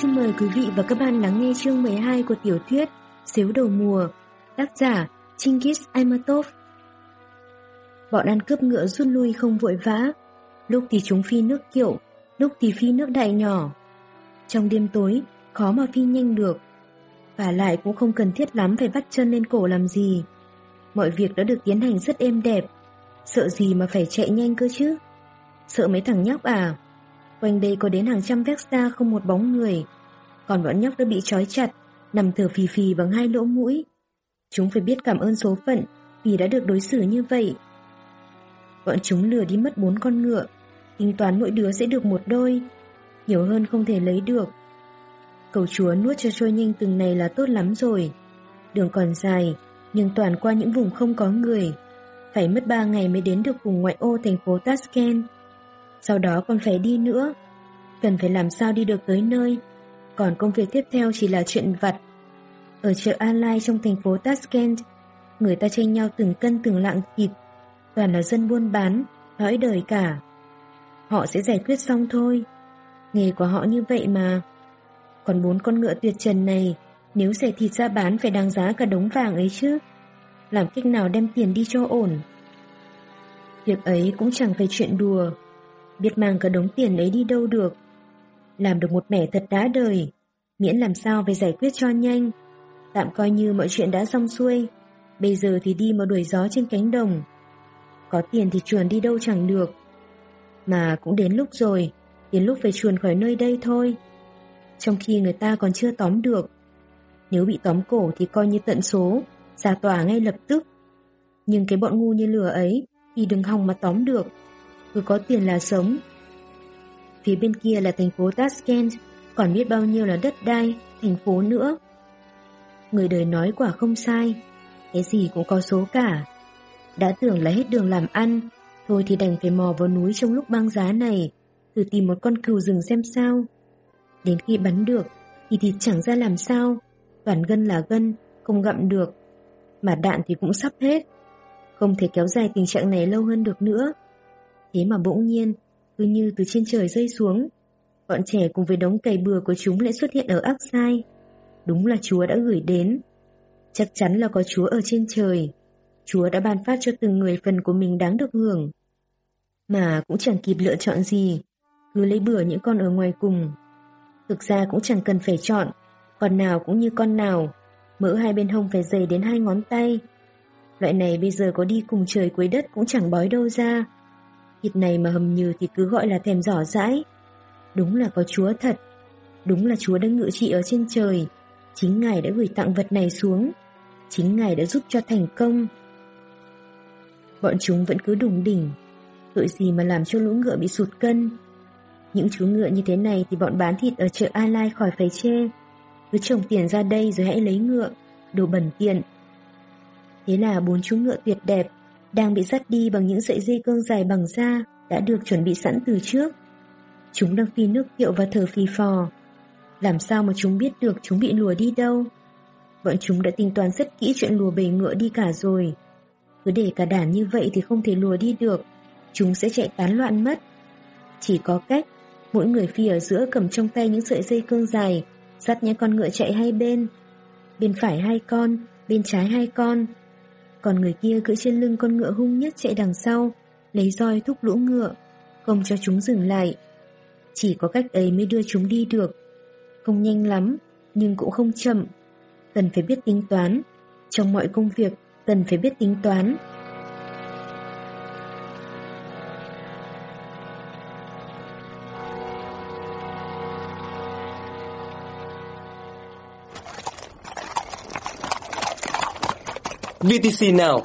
xin mời quý vị và các bạn lắng nghe chương 12 của tiểu thuyết Xếu đầu mùa, tác giả Chingis Aimatov. Bọn ăn cướp ngựa rút lui không vội vã, lúc thì chúng phi nước kiệu, lúc thì phi nước đại nhỏ. Trong đêm tối, khó mà phi nhanh được, và lại cũng không cần thiết lắm phải bắt chân lên cổ làm gì. Mọi việc đã được tiến hành rất êm đẹp, sợ gì mà phải chạy nhanh cơ chứ? Sợ mấy thằng nhóc à? Quanh đây có đến hàng trăm Vesta không một bóng người. Còn bọn nhóc đã bị trói chặt, nằm thở phì phì bằng hai lỗ mũi. Chúng phải biết cảm ơn số phận vì đã được đối xử như vậy. Bọn chúng lừa đi mất bốn con ngựa, tính toán mỗi đứa sẽ được một đôi. Nhiều hơn không thể lấy được. Cầu chúa nuốt cho trôi nhanh từng này là tốt lắm rồi. Đường còn dài, nhưng toàn qua những vùng không có người. Phải mất ba ngày mới đến được vùng ngoại ô thành phố Tashkent sau đó còn phải đi nữa. Cần phải làm sao đi được tới nơi, còn công việc tiếp theo chỉ là chuyện vặt. Ở chợ Alai trong thành phố Tashkent, người ta tranh nhau từng cân từng lạng thịt, toàn là dân buôn bán, lõi đời cả. Họ sẽ giải quyết xong thôi, nghề của họ như vậy mà. Còn bốn con ngựa tuyệt trần này, nếu xẻ thịt ra bán phải đáng giá cả đống vàng ấy chứ. Làm cách nào đem tiền đi cho ổn. Việc ấy cũng chẳng phải chuyện đùa biết mang cả đống tiền ấy đi đâu được. Làm được một mẻ thật đã đời, miễn làm sao phải giải quyết cho nhanh. Tạm coi như mọi chuyện đã xong xuôi, bây giờ thì đi mà đuổi gió trên cánh đồng. Có tiền thì chuồn đi đâu chẳng được. Mà cũng đến lúc rồi, đến lúc phải chuồn khỏi nơi đây thôi. Trong khi người ta còn chưa tóm được. Nếu bị tóm cổ thì coi như tận số, ra tòa ngay lập tức. Nhưng cái bọn ngu như lừa ấy thì đừng hòng mà tóm được cứ có tiền là sống. Phía bên kia là thành phố Tashkent, còn biết bao nhiêu là đất đai, thành phố nữa. Người đời nói quả không sai, cái gì cũng có số cả. Đã tưởng là hết đường làm ăn, thôi thì đành phải mò vào núi trong lúc băng giá này, thử tìm một con cừu rừng xem sao. Đến khi bắn được, thì thịt chẳng ra làm sao, toàn gân là gân, không gặm được. Mà đạn thì cũng sắp hết, không thể kéo dài tình trạng này lâu hơn được nữa. Thế mà bỗng nhiên, cứ như từ trên trời rơi xuống, bọn trẻ cùng với đống cày bừa của chúng lại xuất hiện ở ác sai. Đúng là Chúa đã gửi đến. Chắc chắn là có Chúa ở trên trời. Chúa đã ban phát cho từng người phần của mình đáng được hưởng. Mà cũng chẳng kịp lựa chọn gì, cứ lấy bừa những con ở ngoài cùng. Thực ra cũng chẳng cần phải chọn, con nào cũng như con nào, mỡ hai bên hông phải dày đến hai ngón tay. Loại này bây giờ có đi cùng trời cuối đất cũng chẳng bói đâu ra. Thịt này mà hầm như thì cứ gọi là thèm giỏ dãi. Đúng là có Chúa thật. Đúng là Chúa đang ngự trị ở trên trời. Chính Ngài đã gửi tặng vật này xuống. Chính Ngài đã giúp cho thành công. Bọn chúng vẫn cứ đùng đỉnh. Tội gì mà làm cho lũ ngựa bị sụt cân. Những chú ngựa như thế này thì bọn bán thịt ở chợ A Lai khỏi phải chê. Cứ trồng tiền ra đây rồi hãy lấy ngựa. Đồ bẩn tiện. Thế là bốn chú ngựa tuyệt đẹp đang bị dắt đi bằng những sợi dây cương dài bằng da đã được chuẩn bị sẵn từ trước. Chúng đang phi nước kiệu và thở phì phò. Làm sao mà chúng biết được chúng bị lùa đi đâu? Bọn chúng đã tính toán rất kỹ chuyện lùa bầy ngựa đi cả rồi. Cứ để cả đàn như vậy thì không thể lùa đi được. Chúng sẽ chạy tán loạn mất. Chỉ có cách, mỗi người phi ở giữa cầm trong tay những sợi dây cương dài, dắt những con ngựa chạy hai bên. Bên phải hai con, bên trái hai con, còn người kia cưỡi trên lưng con ngựa hung nhất chạy đằng sau, lấy roi thúc lũ ngựa, không cho chúng dừng lại. Chỉ có cách ấy mới đưa chúng đi được. Không nhanh lắm, nhưng cũng không chậm. Cần phải biết tính toán. Trong mọi công việc, cần phải biết tính toán. VTC Now,